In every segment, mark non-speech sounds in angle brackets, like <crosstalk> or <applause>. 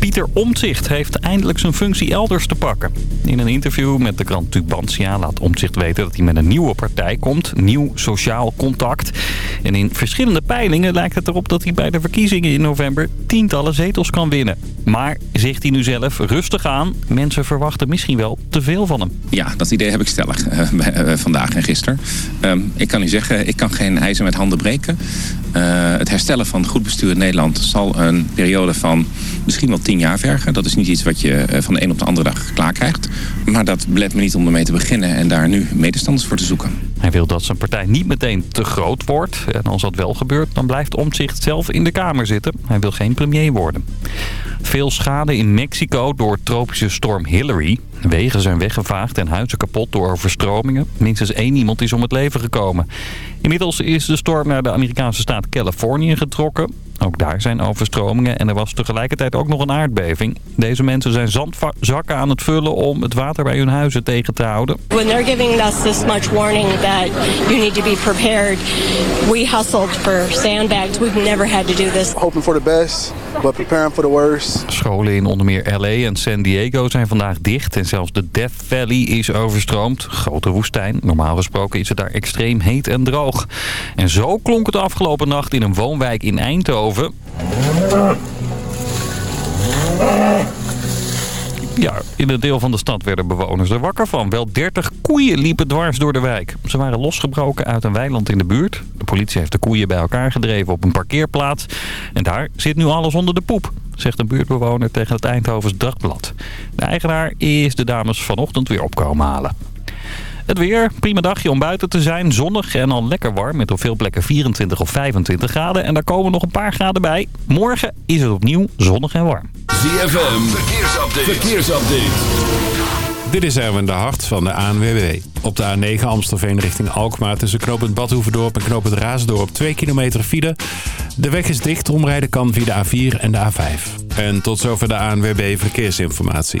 Pieter Omtzigt heeft eindelijk zijn functie elders te pakken. In een interview met de krant Tubantia laat Omtzigt weten dat hij met een nieuwe partij komt. Nieuw Sociaal Contact. En in verschillende peilingen lijkt het erop dat hij bij de verkiezingen in november tientallen zetels kan winnen. Maar, zegt hij nu zelf, rustig aan. Mensen verwachten misschien wel te veel van hem. Ja, dat idee heb ik stellig uh, vandaag en gisteren. Uh, ik kan u zeggen, ik kan geen ijzer met handen breken. Uh, het herstellen van goed bestuur Nederland zal een periode van misschien wel tien jaar vergen. Dat is niet iets wat je eh, van de een op de andere dag klaar krijgt. Maar dat belet me niet om ermee te beginnen en daar nu medestanders voor te zoeken. Hij wil dat zijn partij niet meteen te groot wordt. En als dat wel gebeurt, dan blijft Omtzigt zelf in de Kamer zitten. Hij wil geen premier worden. Veel schade in Mexico door tropische storm Hillary. Wegen zijn weggevaagd en huizen kapot door overstromingen. Minstens één iemand is om het leven gekomen. Inmiddels is de storm naar de Amerikaanse staat Californië getrokken. Ook daar zijn overstromingen en er was tegelijkertijd ook nog een aardbeving. Deze mensen zijn zandzakken aan het vullen om het water bij hun huizen tegen te houden. When they're giving us this much warning that you need to be prepared, we hustled for sandbags. We've never had to do this. Hoping for the best, but preparing for the worst. Scholen in onder meer LA en San Diego zijn vandaag dicht en zelfs de Death Valley is overstroomd. Grote woestijn. Normaal gesproken is het daar extreem heet en droog. En zo klonk het afgelopen nacht in een woonwijk in Eindhoven ja, in een deel van de stad werden bewoners er wakker van. Wel 30 koeien liepen dwars door de wijk. Ze waren losgebroken uit een weiland in de buurt. De politie heeft de koeien bij elkaar gedreven op een parkeerplaats. En daar zit nu alles onder de poep, zegt een buurtbewoner tegen het Eindhovens Dagblad. De eigenaar is de dames vanochtend weer opkomen halen. Het weer, prima dagje om buiten te zijn. Zonnig en al lekker warm met op veel plekken 24 of 25 graden. En daar komen nog een paar graden bij. Morgen is het opnieuw zonnig en warm. ZFM, verkeersupdate. verkeersupdate. Dit is Erwin de Hart van de ANWB. Op de A9 Amstelveen richting Alkmaar tussen knooppunt Badhoevedorp en knooppunt Raasdorp 2 kilometer file. De weg is dicht, omrijden kan via de A4 en de A5. En tot zover de ANWB Verkeersinformatie.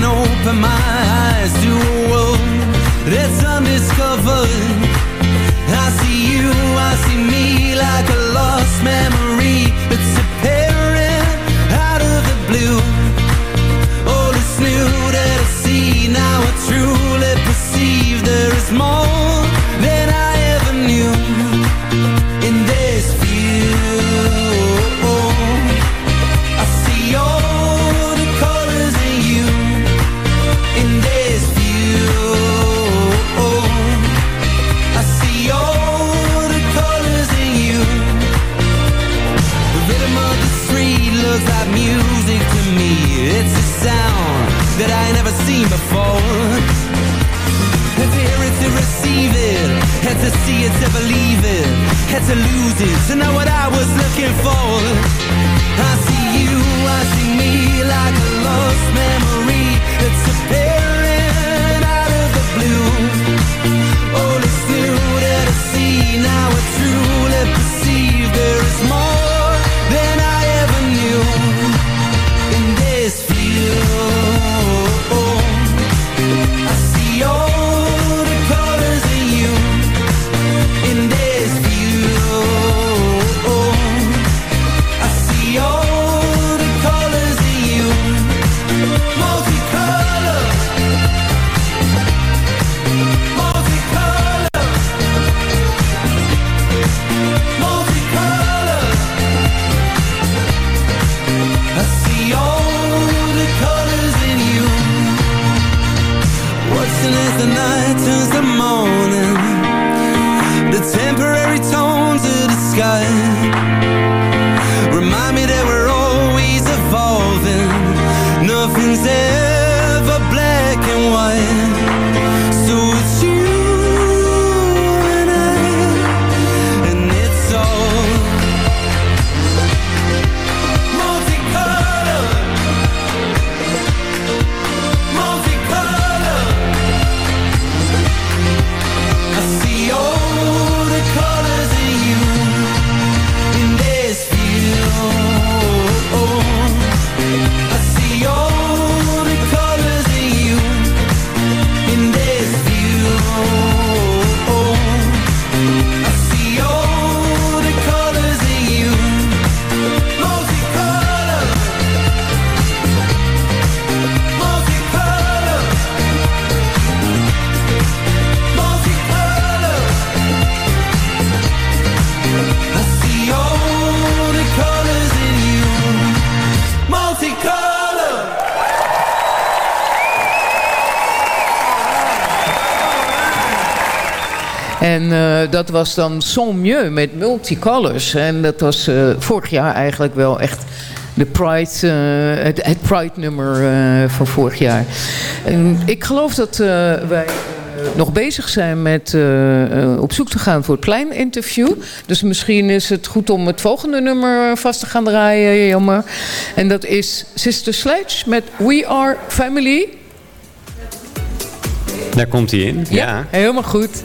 can open my eyes to a world that's undiscovered. I see you, I see me like a lost memory. See to believe it. Had to lose it to know what I was looking for. I see you, I see me like a lost memory dat was dan Son Mieux met Multicolors. En dat was eh, vorig jaar eigenlijk wel echt de Pride, eh, het, het Pride-nummer eh, van vorig jaar. En ik geloof dat wij nog bezig zijn met op zoek te gaan voor het plein-interview. Dus misschien is het goed om het volgende nummer vast te gaan draaien, jammer. En dat is Sister Sledge met We Are Family. Daar komt hij in. ja. Helemaal goed.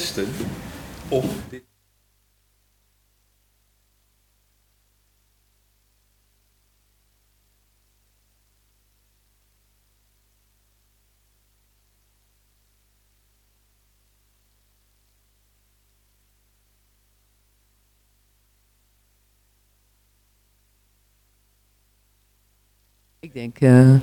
testen of dit. Ik denk. Eh,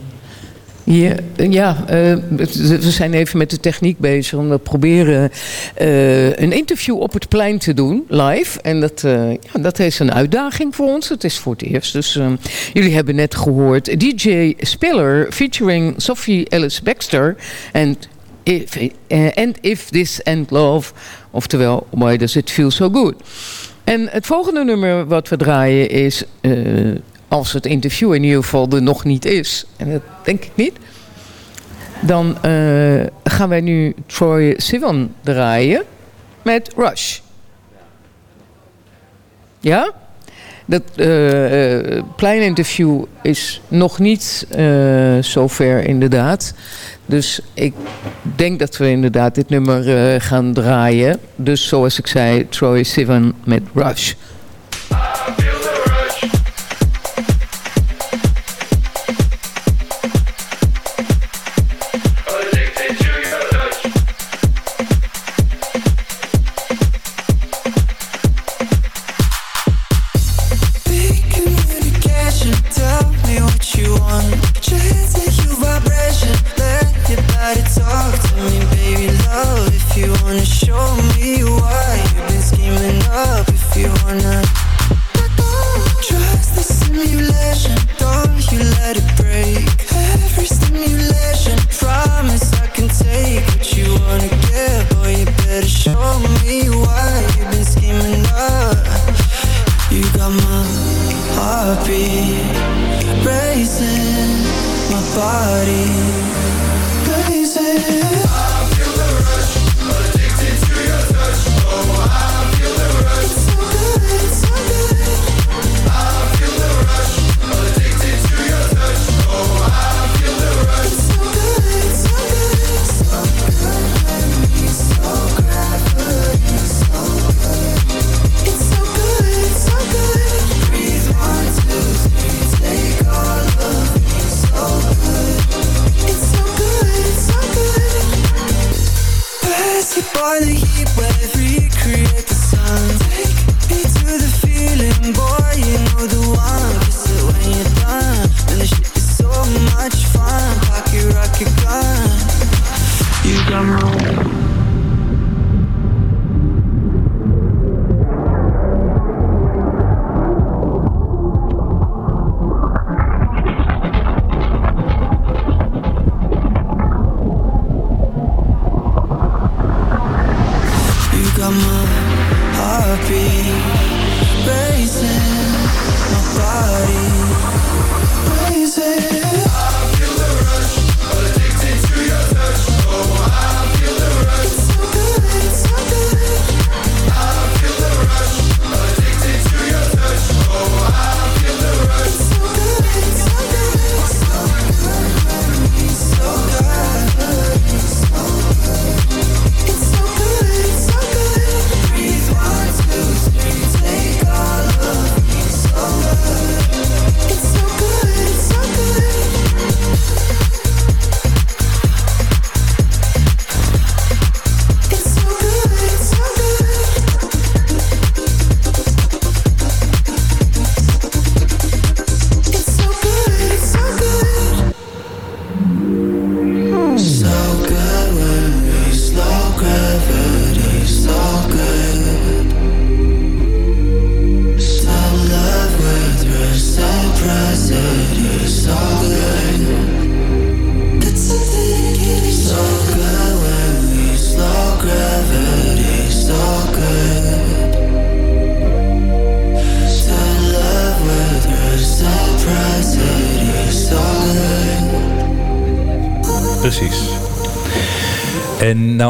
ja, eh, ja we zijn even met de techniek bezig. om we proberen eh, een interview op het plein te doen, live. En dat, eh, ja, dat is een uitdaging voor ons. Het is voor het eerst. Dus jullie hebben net gehoord DJ Spiller featuring Sophie Ellis Baxter. En if, and if This End Love. Oftewel, Why Does It Feel So Good? En het volgende nummer wat we draaien is als het interview in ieder geval er nog niet is, en dat denk ik niet, dan eh, gaan wij nu Troy Sivan draaien met Rush. Ja? Dat eh, eh, plein interview is nog niet zover inderdaad. Dus ik denk dat we inderdaad dit nummer gaan draaien. Dus zoals ik zei, Troy Sivan met Rush.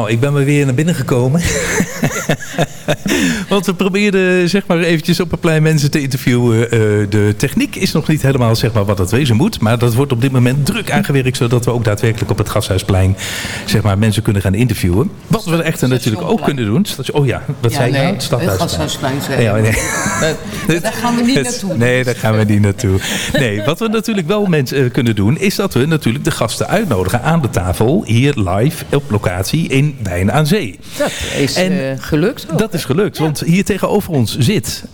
Ik ben maar weer naar binnen gekomen. <laughs> Want we probeerden zeg maar eventjes op een plein mensen te interviewen. Eh, de techniek is nog niet helemaal zeg maar, wat het wezen moet. Maar dat wordt op dit moment druk aangewerkt. Zodat we ook daadwerkelijk op het Gashuisplein zeg maar, mensen kunnen gaan interviewen. Wat we echter natuurlijk ook kunnen doen. Oh ja, wat Ja, zei je nee, nou? Het Stadhuisplein. Gasthuisplein zei Ja, je. nee. <laughs> Daar gaan we niet naartoe. Nee, daar gaan we niet naartoe. Nee, wat we natuurlijk wel mensen eh, kunnen doen... is dat we natuurlijk de gasten uitnodigen aan de tafel... hier live op locatie in Wijn aan Zee. Dat is En eh, gelukt. ook. Dat is gelukt, want hier tegenover ons zit...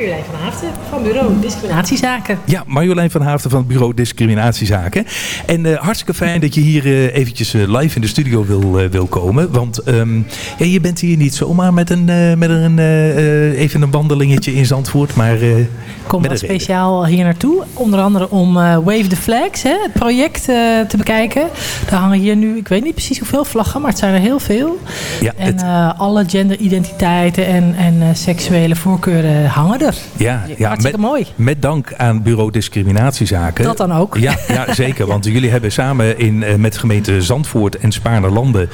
Marjolein van Haften van Bureau Discriminatiezaken. Ja, Marjolein van Haafden van het bureau Discriminatiezaken. En eh, hartstikke fijn dat je hier eh, eventjes eh, live in de studio wil, wil komen. Want ehm, ja, je bent hier niet zomaar met een, met een even een wandelingetje in Zandvoort, maar Kom wel speciaal hier naartoe. Onder andere om Wave the Flags, hè, het project te bekijken. Daar hangen hier nu, ik weet niet precies hoeveel vlaggen, maar het zijn er heel veel. Ja, en alle genderidentiteiten en, en seksuele voorkeuren hangen er. Ja, ja Hartstikke met, mooi. Met dank aan bureau discriminatiezaken. Dat dan ook. Ja, ja <laughs> zeker. Want jullie hebben samen in, eh, met gemeente Zandvoort en Spaarne-Landen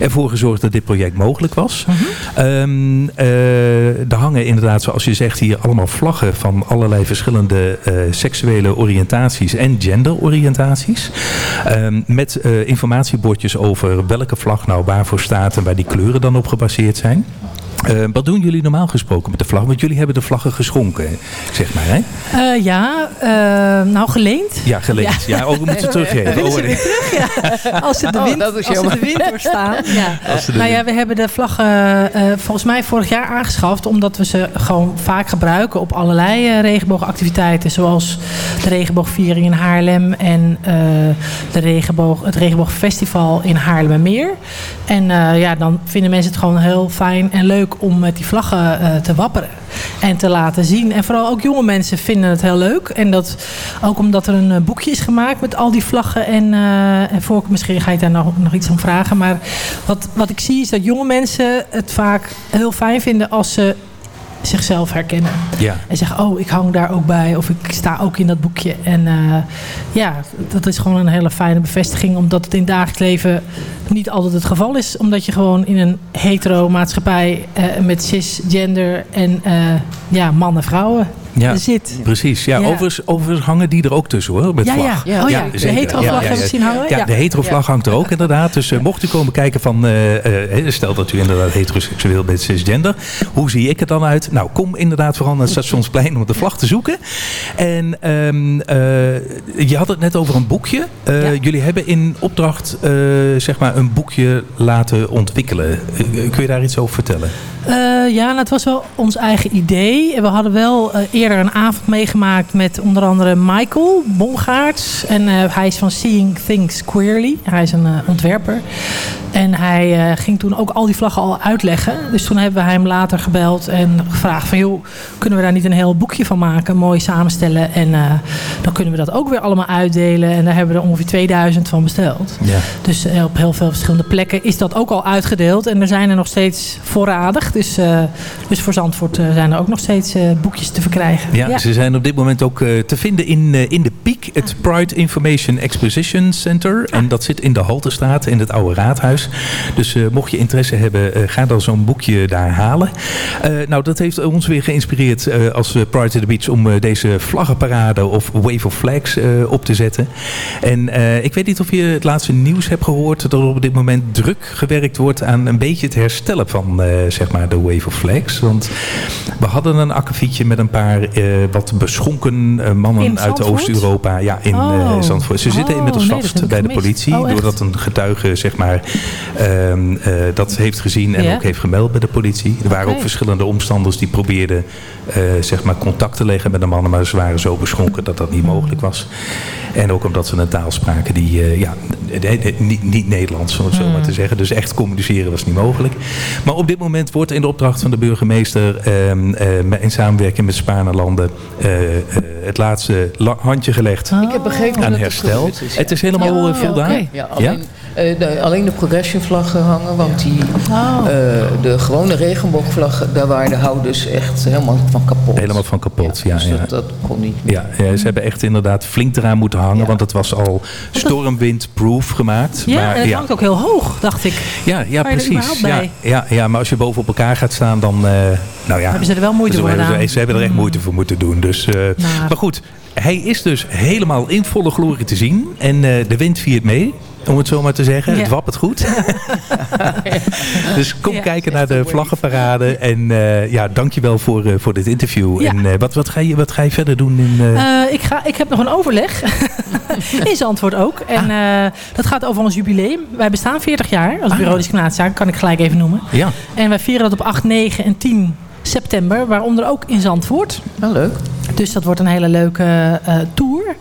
ervoor gezorgd dat dit project mogelijk was. Eh, er hangen inderdaad, zoals je zegt, hier allemaal vlaggen van allerlei verschillende eh, seksuele oriëntaties en genderoriëntaties. Ehm, met informatiebordjes over welke vlag nou waarvoor staat en waar die kleuren dan op gebaseerd zijn. Eh, wat doen jullie normaal gesproken met de vlag? Want jullie hebben de vlaggen geschonken, zeg maar. Hè? Eh, ja, eh, nou geleend. Ja, geleend. Ja, oh, we moeten teruggeven. Oh, ze weer terug? Ja. Als ze de Oh, wind, als ze de jammer. wind doorstaan. <laughs> Ja. Nou ja, we hebben de vlaggen eh, volgens mij vorig jaar aangeschaft. Omdat we ze gewoon vaak gebruiken op allerlei eh, regenboogactiviteiten. Zoals de regenboogviering in Haarlem. En eh, de regenboog, het regenboogfestival in Haarlemmermeer. En eh, ja, dan vinden mensen het gewoon heel fijn en leuk om met die vlaggen eh, te wapperen. En te laten zien. En vooral ook jonge mensen vinden het heel leuk. En dat ook omdat er een eh, boekje is gemaakt met al die vlaggen. En, eh en voor, misschien ga je daar nog, nog iets om vragen. Maar wat, wat ik zie is dat jonge mensen het vaak heel fijn vinden als ze zichzelf herkennen. Ja. En zeggen, oh, ik hang daar ook bij. Of ik sta ook in dat boekje. En ja, dat is gewoon een hele fijne bevestiging. Omdat het in het dagelijks leven niet altijd het geval is. Omdat je gewoon in een hetero maatschappij eh, met cisgender en eh, ja, mannen vrouwen Ja, zit. precies. Ja, Ja. Overigens, overigens hangen die er ook tussen hoor, met Ja, vlag. ja. Oh ja, de heterovlag hebben we zien hangen? Ja, de heterovlag hangt er ook inderdaad. Dus eh, mocht u komen kijken van, eh, eh, stel dat u inderdaad heteroseksueel bent, cisgender. Hoe zie ik er dan uit? Nou, kom inderdaad vooral naar het stationsplein om de vlag te zoeken. En ehm, eh, je had het net over een boekje. Eh, Jullie hebben in opdracht eh, zeg maar een boekje laten ontwikkelen. Eh, kun je daar iets over vertellen? Eh, ja, nou, het was wel ons eigen idee. We hadden wel eh, eerder een avond meegemaakt met onder andere Michael Bongaerts. En hij is van Seeing Things Queerly. Hij is een ontwerper. En hij ging toen ook al die vlaggen al uitleggen. Dus toen hebben we hem later gebeld en gevraagd van... joh, kunnen we daar niet een heel boekje van maken? Mooi samenstellen. En dan kunnen we dat ook weer allemaal uitdelen. En daar hebben we er ongeveer 2000 van besteld. Ja. Dus op heel veel verschillende plekken is dat ook al uitgedeeld. En er zijn er nog steeds voorradig. Dus, eh, dus voor Zandvoort eh, zijn er ook nog steeds eh, boekjes te verkrijgen. Ja, ze zijn op dit moment ook eh, te vinden in, eh, in de PIek, het Pride Information Exposition Center. En dat zit in de Haltestraat, in het oude raadhuis. Dus eh, mocht je interesse hebben, eh, ga dan zo'n boekje daar halen. Eh, nou, dat heeft ons weer geïnspireerd eh, als Pride to the Beach om eh, deze vlaggenparade of Wave of Flags eh, op te zetten. En eh, ik weet niet of je het laatste nieuws hebt gehoord dat er op dit moment druk gewerkt wordt aan een beetje het herstellen van eh, zeg maar de Wave of Flags. Want we hadden een akkefietje met een paar eh, wat beschonken eh, mannen uit? Oost-Europa. Ja, in Oh. Zandvoort. Ze zitten Oh, inmiddels nee, vast bij de politie. Oh, doordat een getuige zeg maar, ehm, eh, dat heeft gezien en ook heeft gemeld bij de politie. Er waren ook verschillende omstanders die probeerden zeg maar contact te leggen met de mannen. Maar ze waren zo beschonken dat dat niet mogelijk was. En ook omdat ze een taal spraken die ja, niet, niet Nederlands, om het zo Hmm. maar te zeggen. Dus echt communiceren was niet mogelijk. Maar op dit moment wordt in de opdracht van de burgemeester ehm, eh, met- in samenwerking met Spaarne-landen eh, eh, het laatste la- handje gelegd Ik heb begrepen aan dat het herstel. gebeurd is, ja. Het is helemaal Ja, eh, voldaan. Ja, alleen Eh, de- alleen de progression vlaggen hangen, want die, Oh. eh, de gewone regenboogvlag, daar waren de houders echt helemaal van kapot. Helemaal van kapot, ja. dus ja. dat, dat kon niet. Ja, ja, ze hebben echt inderdaad flink eraan moeten hangen, want het was al stormwindproof gemaakt. Ja, maar, en het ja, hangt ook heel hoog, dacht ik. ja, ja, precies. Ja, ja, ja, maar als je boven op elkaar gaat staan, dan. eh, nou ja, Hebben ze er wel moeite ze, voor gedaan? ze, ze hebben er echt moeite voor moeten doen. Dus, eh, Maar goed, hij is dus helemaal in volle glorie te zien. En eh, de wind viert mee. Om het zo maar te zeggen. Ja. Het wappert goed. <laughs> <laughs> dus kom Ja, kijken naar de vlaggenparade. En eh ja, dankjewel voor, eh, voor dit interview. Ja. En eh, wat, wat, ga je, wat ga je verder doen? In, eh, Eh, ik, ga, ik heb nog een overleg. <laughs> in Zandvoort ook. En Ah. eh, dat gaat over ons jubileum. Wij bestaan 40 jaar als bureau discriminatiezaken. Kan ik gelijk even noemen. ja. En wij vieren dat op 8, 9 en 10 september. Waaronder ook in Zandvoort. Wel leuk. Dus dat wordt een hele leuke eh, tour.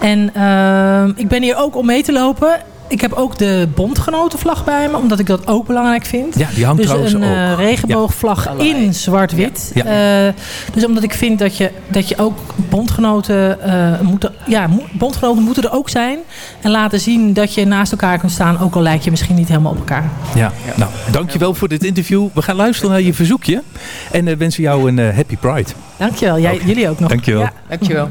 En ehm, ik ben hier ook om mee te lopen. Ik heb ook de bondgenotenvlag bij me, omdat ik dat ook belangrijk vind. Ja, die hangt dus trouwens een eh, ook. regenboogvlag in zwart-wit. Ja. Eh, dus omdat ik vind dat je, dat je ook bondgenoten eh, moeten, ja, bondgenoten moeten er ook zijn. En laten zien dat je naast elkaar kunt staan, ook al lijk je misschien niet helemaal op elkaar. Ja, nou, dankjewel voor dit interview. We gaan luisteren naar je verzoekje. En eh, wensen jou een eh, happy pride. Dankjewel. Jij, Jullie ook nog. Dankjewel. Ja. Dankjewel.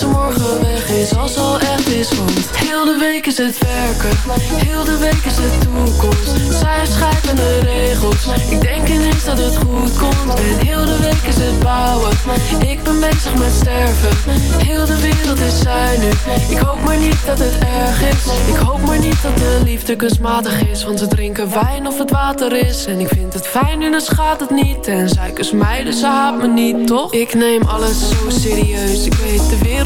Dat ze morgen weg is, als al echt is Want heel de week is het werken, heel de week is het toekomst. Zij schrijven de regels, ik denk ineens dat het goed komt. En heel de week is het bouwen, ik ben bezig met sterven. Heel de wereld is zij ik hoop maar niet dat het erg is. Ik hoop maar niet dat de liefde kunstmatig is. Want ze drinken wijn of het water is. En ik vind het fijn nu, dus gaat het niet. En zij kust mij, dus ze haat me niet, toch? Ik neem alles zo serieus. Ik weet, de wereld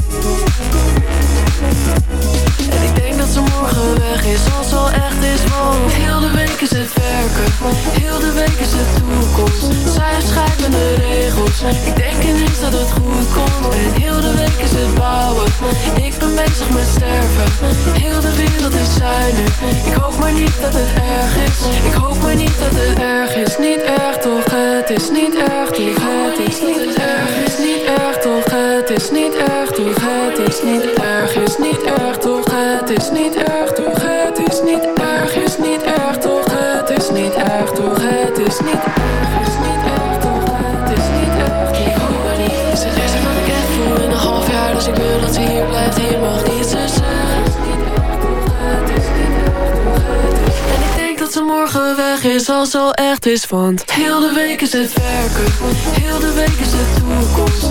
hoop maar is als al echt is Want heel de week is het werken. Heel de week is het toekomst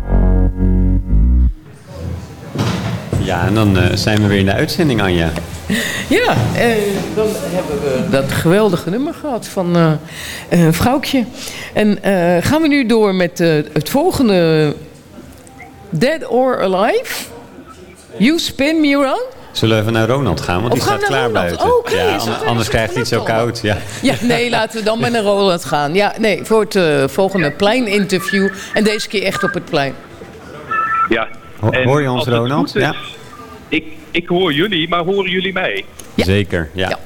Ja, en dan eh, zijn we weer in de uitzending, Anja. <laughs> Ja, eh, dan hebben we dat geweldige nummer gehad van eh eh, Vrouwtje. En eh, gaan we nu door met eh, het volgende Dead or Alive. You Spin Me Around. Zullen we even naar Ronald gaan, want Of die gaan staat naar klaar Ronald? buiten. Oké, ja, an- anders krijgt hij het zo koud. Ja. <laughs> Ja, nee, laten we dan met een Roland gaan. Ja, nee, voor het volgende pleininterview. En deze keer echt op het plein. Ja. Ho- hoor je ons, Ronald? is, Ja. Ik, ik hoor jullie, maar horen jullie mij? Zeker, ja.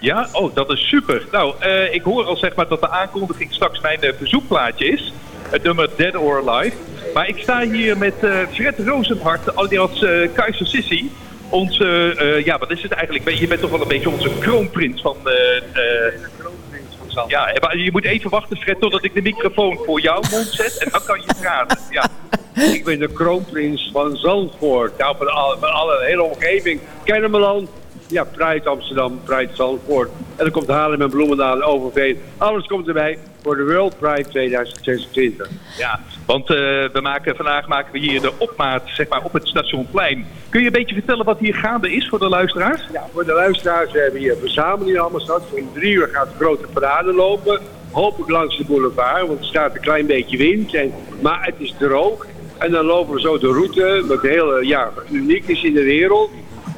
Ja, oh, dat is super. Nou, eh, ik hoor al zeg maar dat de aankondiging straks mijn eh, verzoekplaatje is. Het nummer Dead or Alive. Maar ik sta hier met eh, Fred Rozenhart, alias eh Kaiser Sissy. Onze, eh, ja, wat is het eigenlijk? Je bent toch wel een beetje onze kroonprins van... eh, eh, ja, maar je moet even wachten, Fred, totdat ik de microfoon voor jouw mond zet. En dan kan je praten. Ja. Ik ben de kroonprins van Zandvoort. Nou, van alle, van alle hele omgeving. Kennemerland. Ja, Pride Amsterdam, Pride Zandvoort. En dan komt Haarlem en Bloemendaal, Overveen. Alles komt erbij voor de World Pride 2026. Ja, want eh, we maken, vandaag maken we hier de opmaat zeg maar, op het stationplein. Kun je een beetje vertellen wat hier gaande is voor de luisteraars? Ja, voor de luisteraars, we hebben hier een verzameling allemaal staat. Om drie uur gaat de grote parade lopen. Hopelijk langs de boulevard, want er staat een klein beetje wind. En, maar het is droog. En dan lopen we zo de route, wat heel ja, uniek is in de wereld.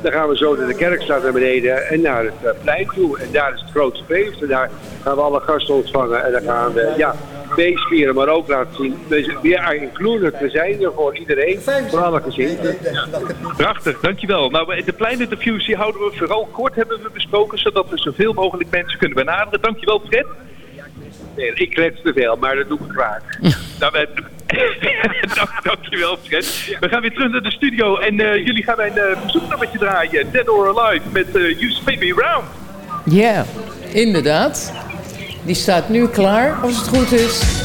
Dan gaan we zo naar de kerkstraat naar beneden en naar het eh, plein toe. En daar is het grootste feest. En daar gaan we alle gasten ontvangen. En dan gaan we ja, feestvieren, maar ook laten zien. We included. We zijn er voor iedereen, voor alle gezinnen. Prachtig, dankjewel. Nou, de pleininterviews die houden we vooral kort, hebben we besproken, zodat we zoveel mogelijk mensen kunnen benaderen. Dankjewel, Fred. Nee, ik klets te veel, maar dat doe ik graag. <laughs> Nou, <laughs> Dank, dankjewel, Fred. We gaan weer terug naar de studio en eh, jullie gaan mijn uh, verzoeknummertje draaien. Dead or Alive met uh, You Spin Me Round. Ja, inderdaad. Die staat nu klaar, als het goed is.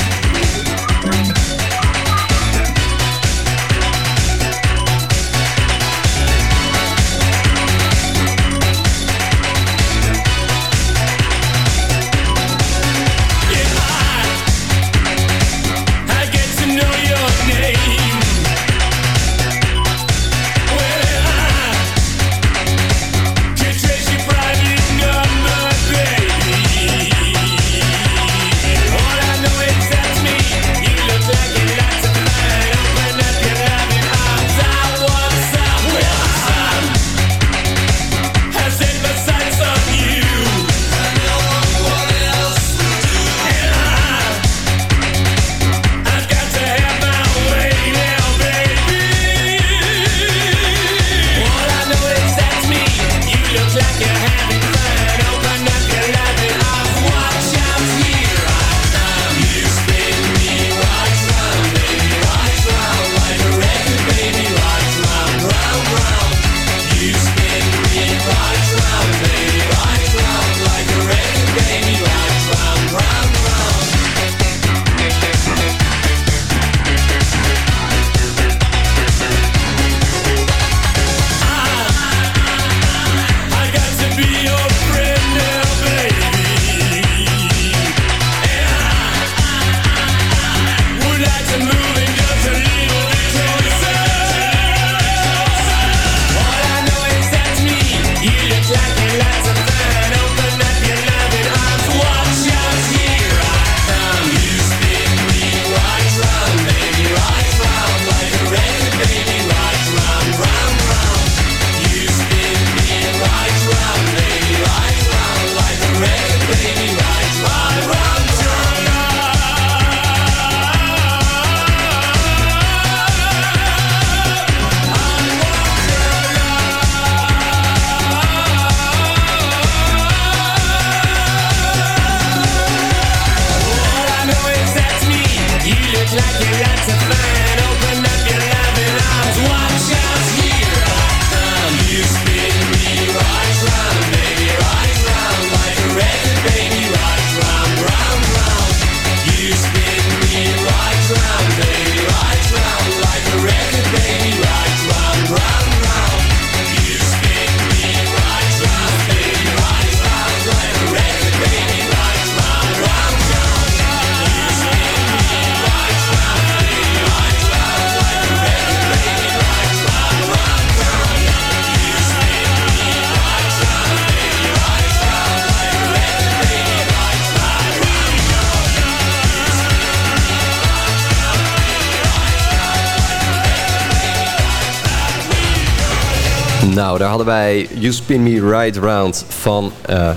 Hadden wij You Spin Me Right Round van eh,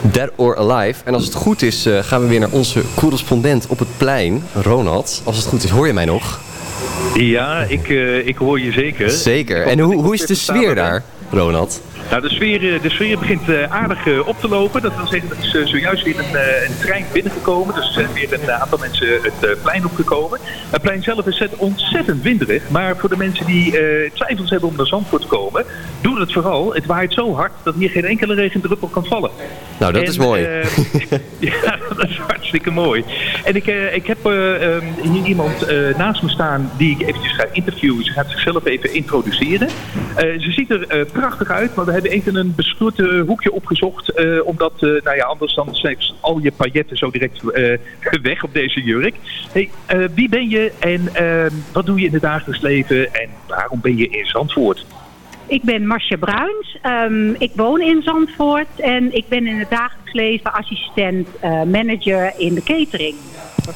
Dead or Alive. En als het goed is, eh, gaan we weer naar onze correspondent op het plein, Ronald. Als het goed is, hoor je mij nog? Ja, ik, eh, ik hoor je zeker. Zeker. En hoe, hoe is de sfeer daar, Ronald? Nou, de sfeer, eh, de sfeer begint eh, aardig eh, op te lopen. Dat wil zeggen, er is zojuist weer een, een trein binnengekomen. Dus er zijn weer een aantal mensen het plein opgekomen. Het plein zelf is het ontzettend winderig. Maar voor de mensen die twijfels hebben om naar Zandvoort te komen, doe het vooral. Het waait zo hard dat hier geen enkele regendruppel kan vallen. Nou, dat En, is mooi. <laughs> ja, dat is hartstikke mooi. En ik, ik heb eh, ehm, hier iemand naast me staan die ik eventjes ga interviewen. Ze gaat zichzelf even introduceren. Ze ziet er prachtig uit, maar we hebben even een beschutte hoekje opgezocht. eh, omdat, eh, nou ja, anders dan zijn al je pailletten zo direct eh, weg op deze jurk. Hey, eh, wie ben je en ehm, wat doe je in het dagelijks leven en waarom ben je in Zandvoort? Ik ben Marcia Bruins. Ehm, ik woon in Zandvoort en ik ben in het dagelijks leven assistent eh, manager in de catering.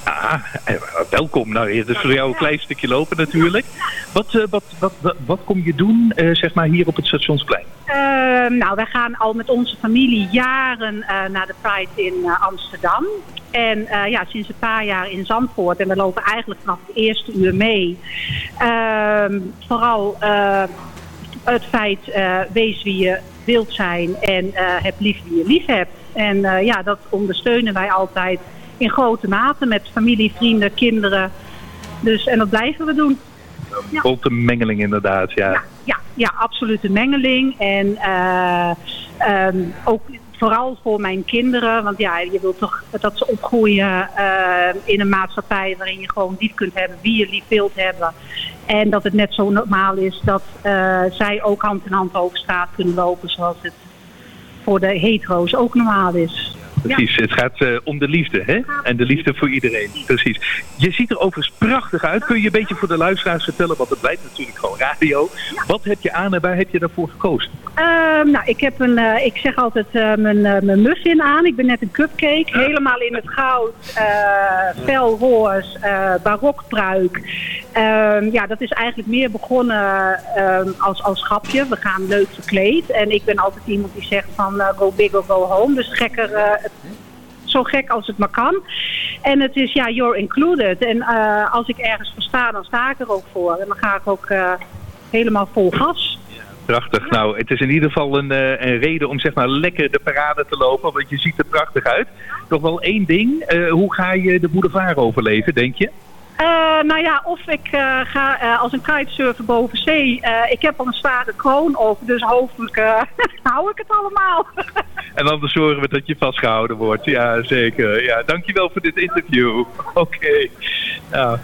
Ah, eh, welkom. Nou, het is voor jou een klein stukje lopen natuurlijk. Wat, eh, wat, wat, wat, wat kom je doen, zeg maar, hier op het stationsplein? Ehm, nou, wij gaan al met onze familie jaren naar de Pride in Amsterdam. En ja, sinds een paar jaar in Zandvoort. En we lopen eigenlijk vanaf het eerste uur mee. Ehm, vooral het feit, eh, wees wie je wilt zijn en eh, heb lief wie je lief hebt. En eh, ja, dat ondersteunen wij altijd in grote mate met familie, vrienden, kinderen. Dus, en dat blijven we doen. Ja. Grote mengeling inderdaad, ja. Ja, ja, absolute mengeling. En eh, ehm, ook vooral voor mijn kinderen. Want ja, je wilt toch dat ze opgroeien in een maatschappij waarin je gewoon lief kunt hebben wie je lief wilt hebben. En dat het net zo normaal is dat eh, zij ook hand in hand over straat kunnen lopen zoals het voor de hetero's ook normaal is. Precies, het gaat eh, om de liefde, hè? En de liefde voor iedereen, precies. Je ziet er overigens prachtig uit. Kun je een beetje voor de luisteraars vertellen, want het blijft natuurlijk gewoon radio. Wat heb je aan en waar heb je daarvoor gekozen? Ehm, nou, ik heb een, eh, ik zeg altijd mijn, mijn muffin aan. Ik ben net een cupcake, helemaal in het goud, felroos, uh, barokpruik. Ehm, ja, dat is eigenlijk meer begonnen ehm, als, als grapje. We gaan leuk verkleed. En ik ben altijd iemand die zegt van eh, go big or go home. Dus gekker, eh, zo gek als het maar kan. En het is ja, you're included. En eh, als ik ergens voor sta, dan sta ik er ook voor. En dan ga ik ook helemaal vol gas. Prachtig. Nou, het is in ieder geval een, een reden om zeg maar lekker de parade te lopen, want je ziet er prachtig uit. Nog wel één ding. hoe ga je de boulevard overleven, denk je? Eh, nou ja, of ik eh, ga eh, als een kitesurfer boven zee. Ik heb al een zware kroon over, dus hopelijk <laughs> hou ik het allemaal. En anders zorgen we dat je vastgehouden wordt. Ja, zeker. Ja, dankjewel voor dit interview. <laughs> Oké. Nou,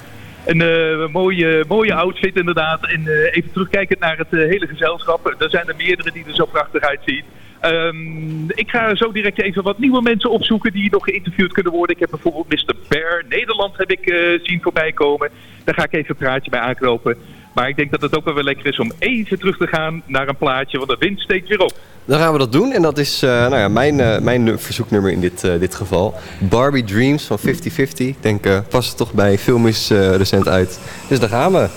een mooie, mooie outfit inderdaad. En even terugkijkend naar het hele gezelschap. Er zijn er meerdere die er zo prachtig uitzien. Ehm, ik ga zo direct even wat nieuwe mensen opzoeken die nog geïnterviewd kunnen worden. Ik heb bijvoorbeeld Mr. Bear Nederland heb ik eh, zien voorbij komen. Daar ga ik even een praatje bij aanknopen. Maar ik denk dat het ook wel weer lekker is om even terug te gaan naar een plaatje, want de wind steekt weer op. Dan gaan we dat doen. En dat is eh, nou ja, mijn, eh, mijn nu- verzoeknummer in dit, dit geval. Barbie Dreams van 50-50. Ik denk, past het toch bij film is recent uit. Dus daar gaan we.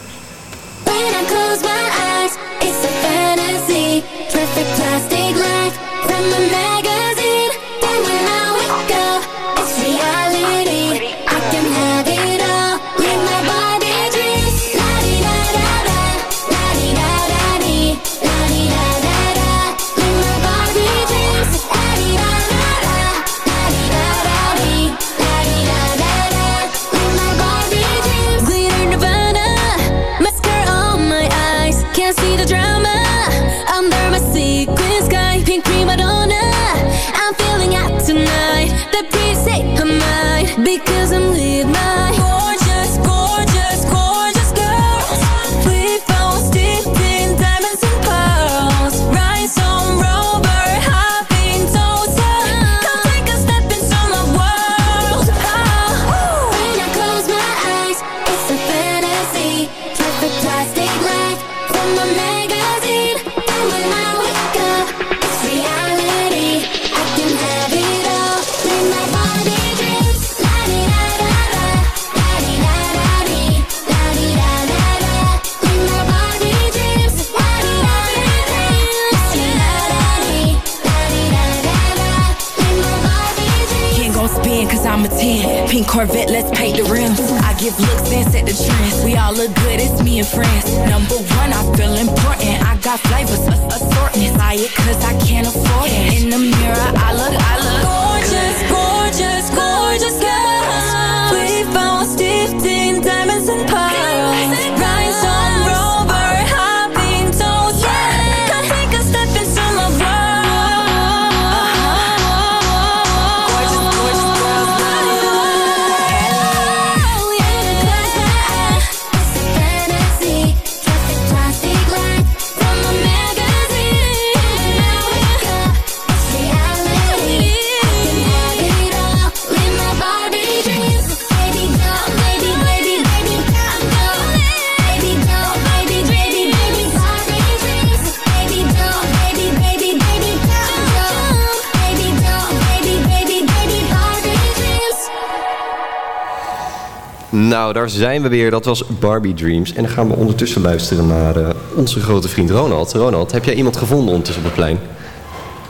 Daar zijn we weer. Dat was Barbie Dreams. En dan gaan we ondertussen luisteren naar eh, onze grote vriend Ronald. Ronald, heb jij iemand gevonden ondertussen op het plein?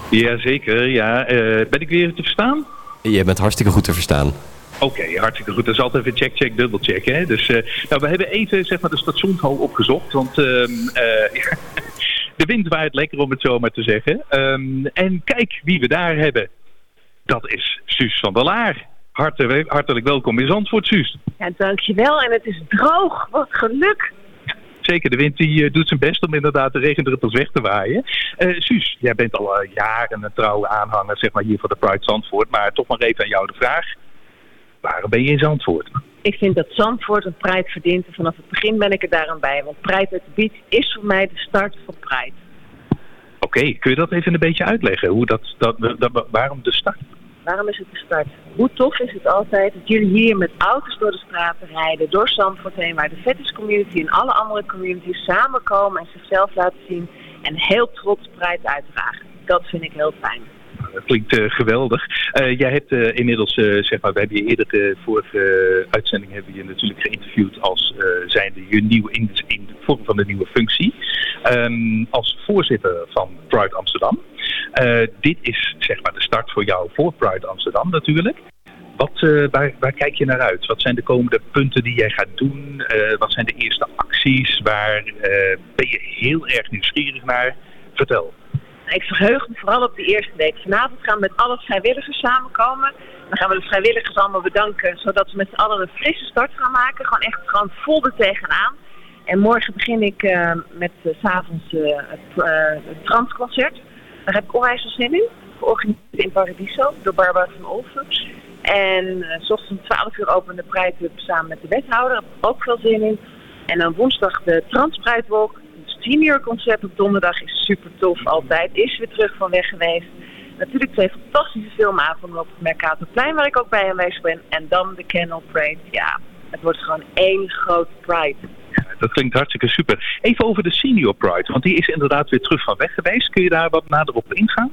Jazeker, ja. Eh, ben ik weer te verstaan? Je bent hartstikke goed te verstaan. Oké, hartstikke goed. Dat is altijd even check, check, dubbel check. Hè? Dus eh, nou, we hebben even zeg maar, de stationshal opgezocht. Want ehm, eh, <laughs> de wind waait lekker om het zo maar te zeggen. Ehm, en kijk wie we daar hebben. Dat is Suus van der Laar. Hartelijk, hartelijk welkom in Zandvoort, Suus. Ja, dankjewel. En het is droog. Wat geluk. Zeker, de wind die, eh, doet zijn best om inderdaad de regendruppels weg te waaien. Eh Suus, jij bent al eh, jaren een trouwe aanhanger zeg maar, hier van de Pride Zandvoort. Maar toch maar even aan jou de vraag. Waarom ben je in Zandvoort? Ik vind dat Zandvoort een Pride verdient. En vanaf het begin ben ik er daaraan bij. Want Pride at the Beach is voor mij de start van Pride. Oké, kun je dat even een beetje uitleggen? Hoe dat, dat, dat, waarom de start? Waarom is het de start? Hoe tof is het altijd dat jullie hier met auto's door de straten rijden, door Zandvoort heen, waar de fetish community en alle andere communities samenkomen en zichzelf laten zien en heel trots Pride uitdragen. Dat vind ik heel fijn. Dat klinkt eh, geweldig. Eh, jij hebt eh, inmiddels, zeg maar, we hebben je eerder de vorige uitzending hebben je natuurlijk geïnterviewd als zijnde je nieuw in, in de vorm van de nieuwe functie. Ehm, als voorzitter van Pride Amsterdam. Eh, dit is zeg maar de start voor jou voor Pride Amsterdam natuurlijk. Wat, eh, waar, kijk je naar uit? Wat zijn de komende punten die jij gaat doen? Eh, wat zijn de eerste acties? Waar ben je heel erg nieuwsgierig naar? Vertel. Ik verheug me vooral op die eerste date. Vanavond gaan we met alle vrijwilligers samenkomen. Dan gaan we de vrijwilligers allemaal bedanken, zodat we met z'n allen een frisse start gaan maken. Gewoon echt gewoon vol er tegenaan. En morgen begin ik met uh, s'avonds het transconcert. Daar heb ik onwijs veel zin in. Georganiseerd in Paradiso door Barbara van Olven. En eh, s om 12 uur openen de Pride samen met de wethouder. Daar heb ik ook veel zin in. En dan woensdag de Transpruitwalk. Het senior concert op donderdag is super tof altijd. Is weer terug van weg geweest. Natuurlijk twee fantastische filmavonden op het Mercatorplein waar ik ook bij aanwezig ben. En dan de Kennel Parade. Ja, het wordt gewoon één groot Pride. Dat klinkt hartstikke super. Even over de Senior Pride, want die is inderdaad weer terug van weg geweest. Kun je daar wat nader op ingaan?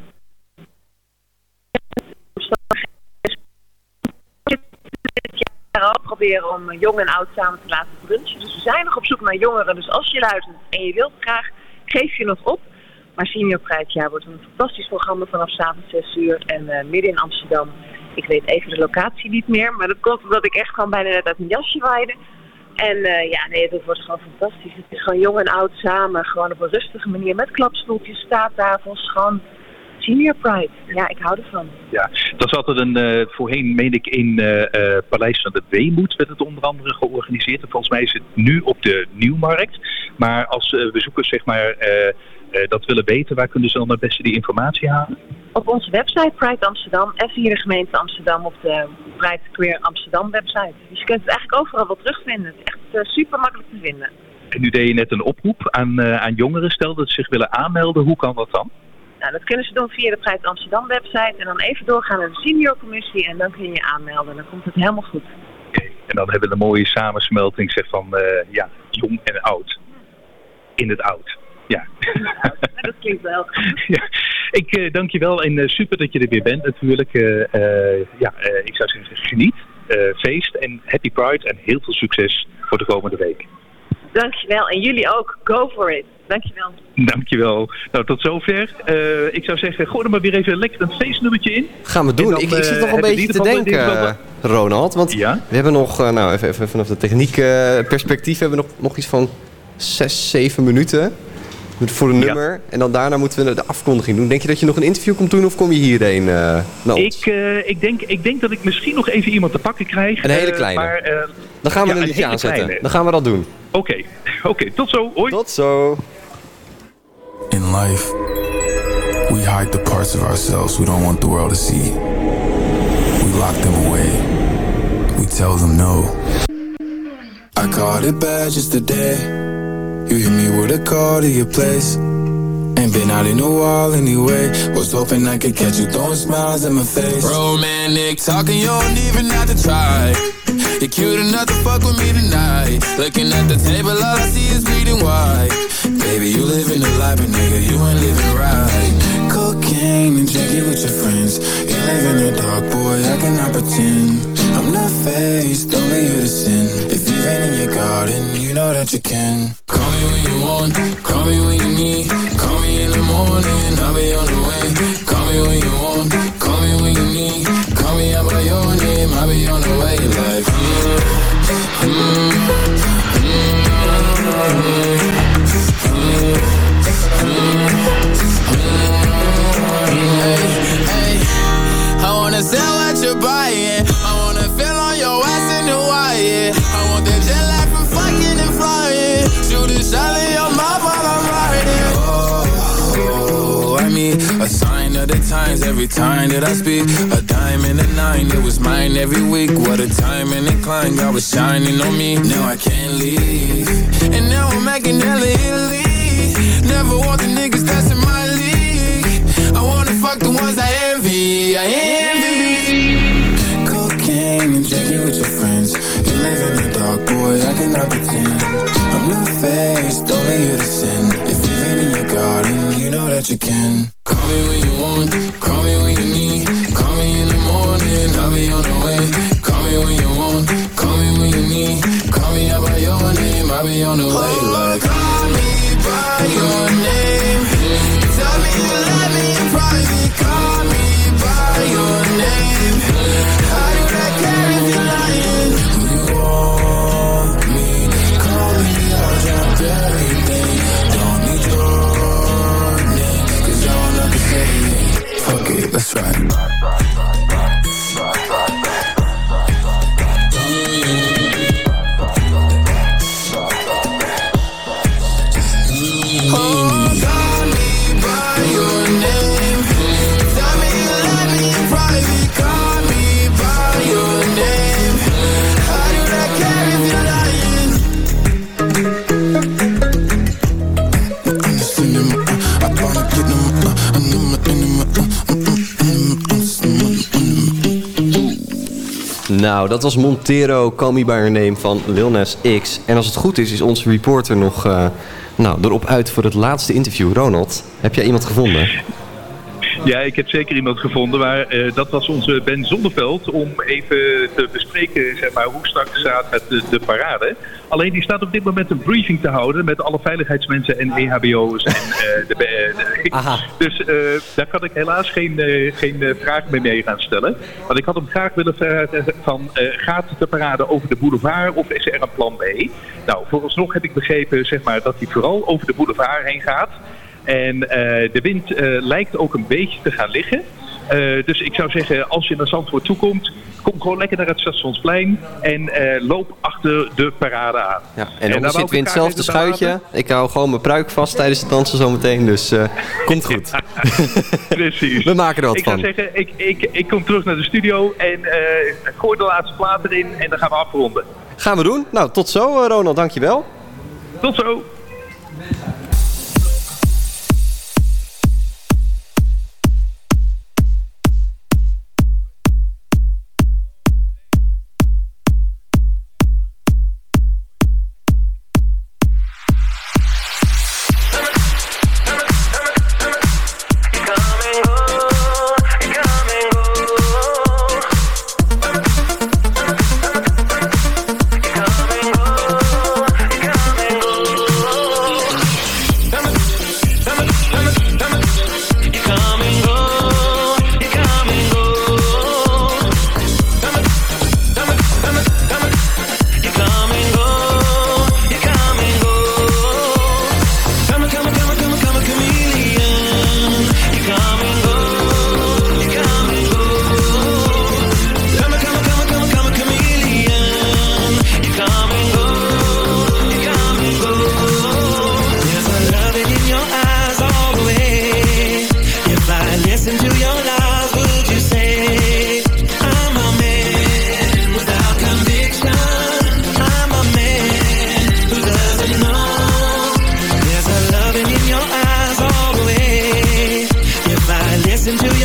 ook proberen om jong en oud samen te laten brunchen. Dus we zijn nog op zoek naar jongeren. Dus als je luistert en je wilt graag, geef je nog op. Maar Senior Pridejaar wordt een fantastisch programma vanaf s'avonds 6 uur en eh, midden in Amsterdam. Ik weet even de locatie niet meer, maar dat komt omdat ik echt gewoon bijna net uit een jasje waaide. En eh, ja, nee, dat wordt gewoon fantastisch. Het is gewoon jong en oud samen, gewoon op een rustige manier met klapstoeltjes, staattafels, gewoon Senior Pride. Ja, ik hou ervan. Ja, dat is altijd een, eh, voorheen meen ik in eh, Paleis van de Weemoed werd het onder andere georganiseerd. En volgens mij is het nu op de Nieuwmarkt. Maar als bezoekers zeg maar dat willen weten, waar kunnen ze dan het beste die informatie halen? Op onze website Pride Amsterdam en via de gemeente Amsterdam op de Pride Queer Amsterdam website. Dus je kunt het eigenlijk overal wel terugvinden. Het is echt eh, super makkelijk te vinden. En nu deed je net een oproep aan, eh, aan jongeren. Stel dat ze zich willen aanmelden. Hoe kan dat dan? Nou, dat kunnen ze doen via de Pride Amsterdam website en dan even doorgaan naar de senior commissie en dan kun je je aanmelden. Dan komt het helemaal goed. En dan hebben we een mooie samensmelting zeg, van eh, ja, jong en oud. In het oud. Ja. dat klinkt wel. <laughs> ja. Ik eh, dank je wel en eh, super dat je er weer bent natuurlijk. Eh, eh, ja, eh, ik zou zeggen, geniet, eh, feest en happy pride en heel veel succes voor de komende week. Dankjewel en jullie ook. Go for it. Dankjewel. Dankjewel. Nou, tot zover. Eh, ik zou zeggen, gooi er maar weer even lekker een feestnummertje in. Gaan we doen. Dan, ik, ik zit nog een beetje te denken, eh, Ronald. Want we hebben nog, nou even, even vanaf de techniek perspectief, hebben we nog, nog iets van zes, zeven minuten. Voor een nummer. En dan daarna moeten we de afkondiging doen. Denk je dat je nog een interview komt doen of kom je hierheen eh, naar ons? Ik, eh, ik, denk, ik denk dat ik misschien nog even iemand te pakken krijg. Een hele eh, kleine. maar, eh, Dan gaan we ja, een liedje aanzetten. kleine. Dan gaan we dat doen. Oké, <laughs> oké, tot zo. Hoi. Tot zo. In life, we hide the parts of ourselves we don't want the world to see. We lock them away. We tell them no. I caught it bad just today. You hit me with a call to your place. Ain't been out in a while anyway. Was hoping I could catch you throwing smiles in my face. Romantic talking, you don't even have to try. You're cute enough to fuck with me tonight. Looking at the table, all I see is bleeding white. Baby, you living the life, but nigga, you ain't living right. Cocaine and drinking with your friends. You live in the dark, boy, I cannot pretend. I'm not faced, only you to sin. If in your garden, you know that you can. Call me when you want, call me when you need. Call me in the morning, I'll be on the way. Call me when you want, call me when you need. Call me out by your name, I'll be on the way. Like, mm, mm, Hey, I wanna sell what you're buying. Of the times every time that I speak. A dime and a nine, it was mine every week. What a time and a incline, God was shining on me. Now I can't leave. And now I'm making hella Italy. Never want the niggas in my league. I wanna fuck the ones I envy. I envy. Cocaine and drinking with your friends. You live in the dark, boy. I cannot pretend. I'm not faced, only you to sin. If you've been in your garden, you know that you can. Dat was Montero, Call Me By Your Name van Lil X. En als het goed is, is onze reporter nog eh, nou, erop uit voor het laatste interview. Ronald, heb jij iemand gevonden? Ja, ik heb zeker iemand gevonden, maar eh, dat was onze Ben Zonneveld om even te bespreken zeg maar, hoe straks staat met de, de parade. Alleen die staat op dit moment een briefing te houden met alle veiligheidsmensen en EHBO's. En, eh, de, eh, dus daar kan ik helaas geen, geen vraag meer mee gaan stellen. Want ik had hem graag willen vragen van gaat de parade over de boulevard of is er een plan B? Nou, vooralsnog heb ik begrepen zeg maar, dat hij vooral over de boulevard heen gaat. En eh, de wind eh, lijkt ook een beetje te gaan liggen. Eh, dus ik zou zeggen, als je naar Zandvoort toekomt, kom gewoon lekker naar het Stationsplein en loop achter de parade aan. Ja, en daar dan ik in graag hetzelfde even schuitje. Ik hou gewoon mijn pruik vast tijdens het dansen zometeen, dus komt goed. <laughs> Precies. We maken er wat ik zou van. zeggen, ik, ik, ik kom terug naar de studio en eh, gooi de laatste plaat erin en dan gaan we afronden. Gaan we doen. Nou, tot zo Ronald, dankjewel. Tot zo. Listen to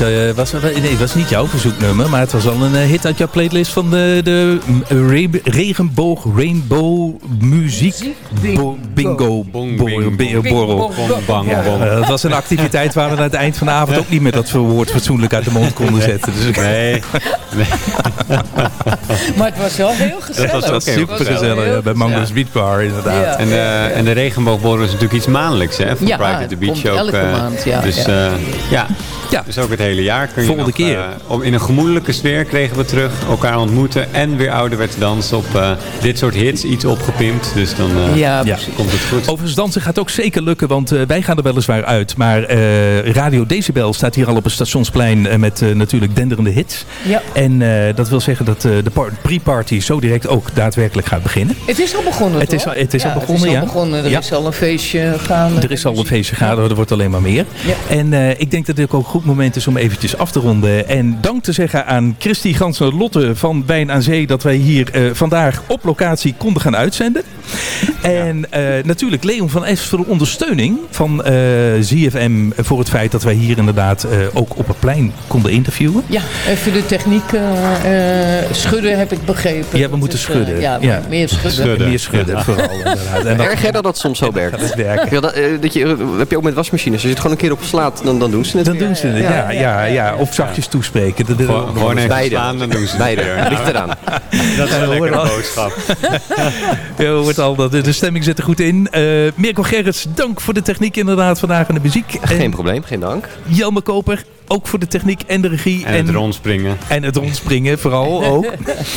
was, eh, was, nee, het was niet jouw verzoeknummer, maar het was al een eh, hit uit jouw playlist van de, de re- regenboog rainbow muziek bo- bingo borrel. Ja, eh, dat was een activiteit waar we aan het eind van de avond ook niet meer dat woord fatsoenlijk uit de mond konden zetten. Dus Nee. Maar het was wel heel gezellig. dat was wel super gezellig ja, bij Mango's Beat Bar inderdaad. Ja. En, de, en de regenboogborrel is natuurlijk iets maandelijks, hè? Van Ja, Private Beach ook. elke eh, maand, ja, Dus ja. ja. ja. Ja. Dus ook het hele jaar kun je Volgende nog, keer. eh, om in een gemoedelijke sfeer kregen we terug. Elkaar ontmoeten en weer ouderwets dansen op eh, dit soort hits. Iets opgepimpt. Dus dan eh, Ja, Ja. komt het goed. Overigens dansen gaat ook zeker lukken, want eh, wij gaan er weliswaar uit. Maar eh, Radio Decibel staat hier al op het stationsplein met eh, natuurlijk denderende hits. Ja. En eh, dat wil zeggen dat eh, de par- pre-party zo direct ook daadwerkelijk gaat beginnen. Het is al begonnen, Het is al- het is al Ja, begonnen, Het is ja. al begonnen. Er Ja. is al een feestje gaan. Er is al een feestje gaande, er wordt alleen maar meer. Ja. En eh, ik denk dat dit ook een goed moment is om eventjes af te ronden. En dank te zeggen aan Christy Gansen Lotte van Wijn aan Zee... dat wij hier eh, vandaag op locatie konden gaan uitzenden. En eh, natuurlijk Leon van Es voor de ondersteuning van eh, ZFM... voor het feit dat wij hier inderdaad eh, ook op het plein konden interviewen. Ja, even de techniek eh, eh, schudden heb ik begrepen. Ja, we moeten Dus, schudden. ja, Ja. meer schudden. Meer schudden, vooral <laughs> inderdaad. En dat- Erg hè dat dat soms zo werkt? het werken. Ja, dat, dat je, dat heb je ook met wasmachines. Als je het gewoon een keer op slaat, dan, dan doen ze het Dan weer. doen ze het, ja, ja, ja. Of zachtjes toespreken. Dat- Gewoon, gewoon even Beide. slaan, dan doen ze het Beide. weer. Ligt eraan. <laughs> Dat is Ja, een we lekkere boodschap. Ja, al, dat de stemming zit er goed in. Eh Mirko Gerrits, dank voor de techniek inderdaad vandaag en de muziek. Geen En probleem, geen dank. Jelme Koper, ook voor de techniek en de regie. En het rondspringen. En het rondspringen vooral ook.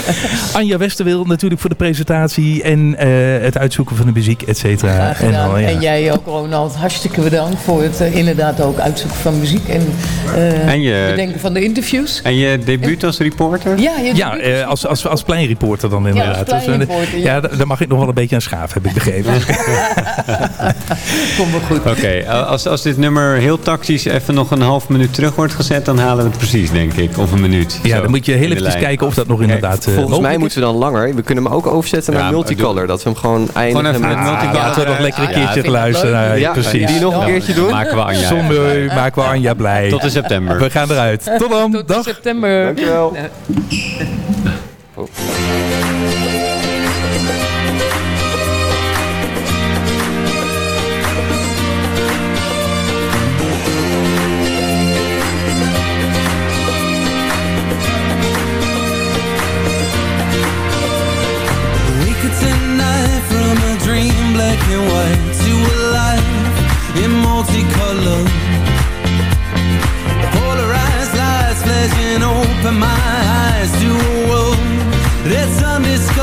<laughs> Anja Westerwil natuurlijk voor de presentatie en eh, het uitzoeken van de muziek, et cetera. Gedaan. al, ja. En jij ook, Ronald. Hartstikke bedankt voor het eh, inderdaad ook uitzoeken van muziek. En, eh En je- bedenken van de interviews. En je debuut als reporter? Ja, je Ja, eh, als, als, als pleinreporter dan inderdaad. als Dus, ja. ja, da- daar mag ik nog wel een beetje aan schaaf, heb ik begrepen. <laughs> Kom wel goed. Oké, als, als dit nummer heel tactisch even nog een half minuut terug wordt wordt gezet, dan halen we het precies, denk ik. Of een minuut. Ja, Zo, dan moet je heel in lijn. kijken of dat nog inderdaad eh, Volgens mij moeten we dan langer. We kunnen hem ook overzetten Ja, naar multicolor. Dat we hem gewoon eindigen even met... met multicolor. Laten we nog lekker een keertje luisteren. Ja, precies. die nog een keertje doen? Maken we Anja Zonder blij. maken we Anja blij. Tot in september. We gaan eruit. Tot dan. Tot Dag. september. Dankjewel. White to a life in multicolor. Polarized lights flashing open my eyes to a world that's undiscovered.